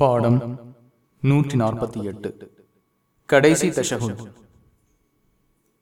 பாடம் நூற்றி நாற்பத்தி எட்டு. கடைசி தசகம்